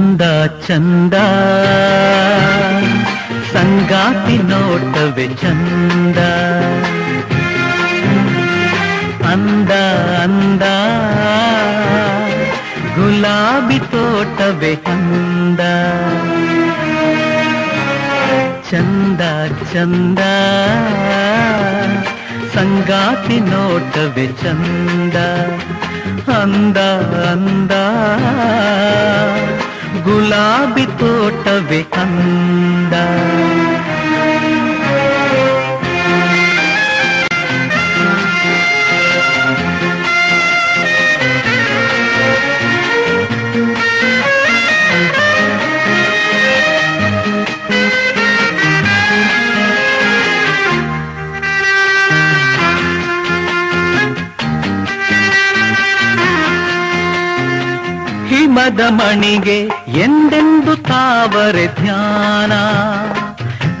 ಚಂದ ಚಂದ. ಸಂಗಾತಿ ನೋಟವೇ ಚಂದ. ಅಂದ ಅಂದ. ಗುಲಾಬಿ ತೋಟವೇ ಅಂದ. ಚಂದ ಚಂದ. ಸಂಗಾತಿ ನೋಟವೇ ಚಂದ. ಅಂದ ಅಂದ. గులాబీ తోటవే కన్నా ಹಿಮದ ಮಣಿಗೆ ಎಂದೆಂದು ತಾವರೆ ಧ್ಯಾನ?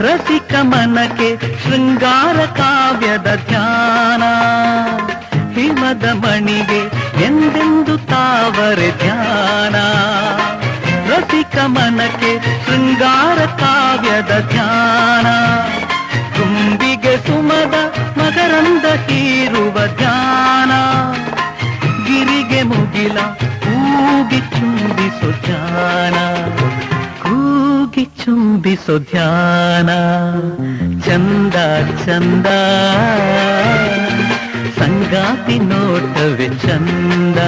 ರಸಿಕ ಮನಕ್ಕೆ ಶೃಂಗಾರ ಕಾವ್ಯದ ಧ್ಯಾನ? ಹಿಮದ ಮಣಿಗೆ ಎಂದೆಂದು ತಾವರೆ ಧ್ಯಾನ? ರಸಿಕ ಮನಕ್ಕೆ ಶೃಂಗಾರ ಕಾವ್ಯದ ಧ್ಯಾನ? ತುಂಬಿಗೆ ಸುಮದ ಮಕರಂದ ಹೀರುವ ಧ್ಯಾನ? ಗಿರಿಗೆ ಮುಗಿಲ ಕೂಗಿ ಚುಂಬಿಸೋ ಧ್ಯಾನ ಕೂಗಿ ಚುಂಬಿಸೋ ಧ್ಯಾನ ಚಂದ ಚಂದ ಸಂಗಾತಿ ನೋಟವೇ ಚಂದ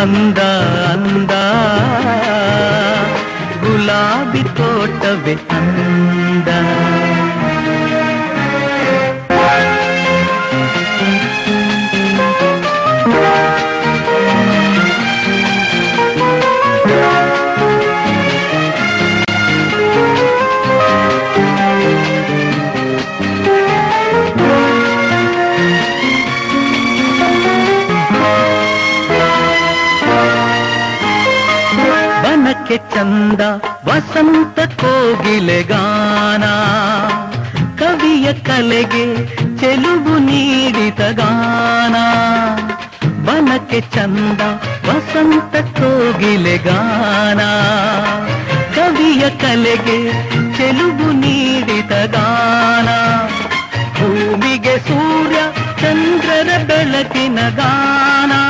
ಅಂದ ಅಂದ ಗುಲಾಬಿ ತೋಟವೇ ಅಂದ ಬನಕ್ಕೆ ಚಂದ ವಸಂತ ಕೋಗಿಲೆ ಗಾನ. ಕವಿಯ ಕಲೆಗೆ ಚೆಲುಬು ನೀಡಿದ ಗಾನ. ಬನಕ್ಕೆ ಚಂದ ವಸಂತ ಕೋಗಿಲೆ ಗಾನ. ಕವಿಯ ಕಲೆಗೆ ಚೆಲುಬು ನೀಡಿದ ಗಾನ. ಭೂಮಿಗೆ ಸೂರ್ಯ ಚಂದ್ರರ ಬೆಳಕಿನ ಗಾನ.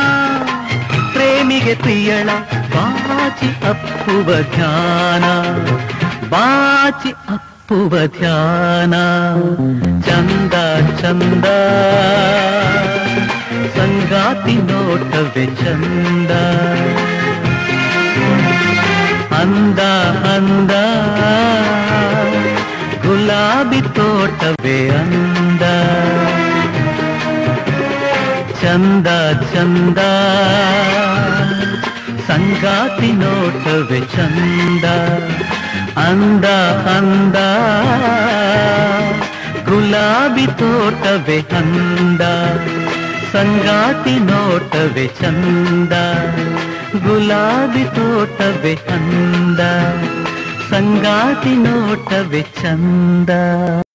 ಪ್ರೇಮಿಗೆ ಪ್ರಿಯಳ ಬಾಚಿ ಅಪ್ಪುವ ಧ್ಯಾನ ಬಾಚಿ ಅಪ್ಪುವ ಧ್ಯಾನ ಚಂದ ಚಂದ ಸಂಗಾತಿ ನೋಟವೇ ಚಂದ ಅಂದ ಅಂದ ಗುಲಾಬಿ ತೋಟವೇ ಅಂದ ಚಂದ ಚಂದ ಸಂಗಾತಿ ನೋಟವೇ ಚಂದ ಅಂದ ಅಂದ ಗುಲಾಬಿ ತೋಟವೇ ಅಂದ ಸಂಗಾತಿ ನೋಟವೇ ಚಂದ ಗುಲಾಬಿ ತೋಟವೇ ಅಂದ ಸಂಗಾತಿ ನೋಟವೇ ಚಂದ